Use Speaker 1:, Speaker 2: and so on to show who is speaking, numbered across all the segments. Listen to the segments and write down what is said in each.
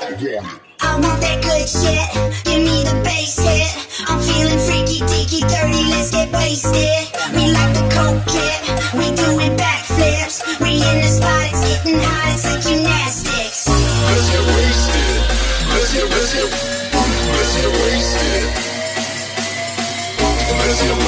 Speaker 1: I want that good shit. Give me the bass hit. I'm feeling freaky, deaky, dirty. Let's get wasted. We like the coke kit. We doing backflips. We in the spot. It's getting hot. It's like gymnastics.
Speaker 2: Let's get wasted. Let's get, let's get, let's get wasted. Let's get wasted.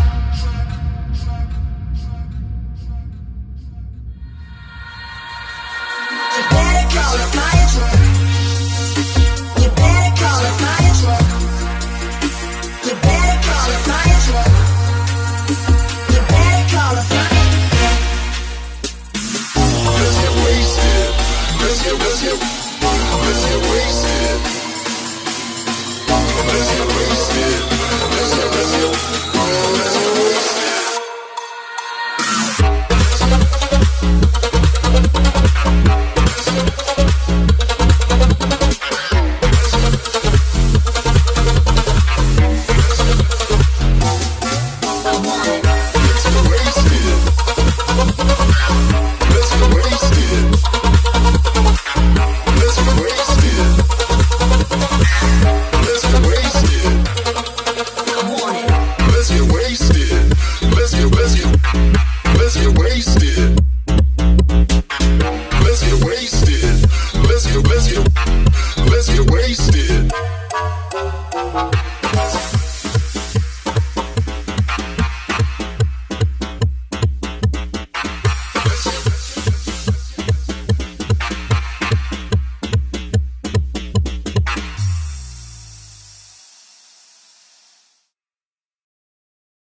Speaker 2: wasted.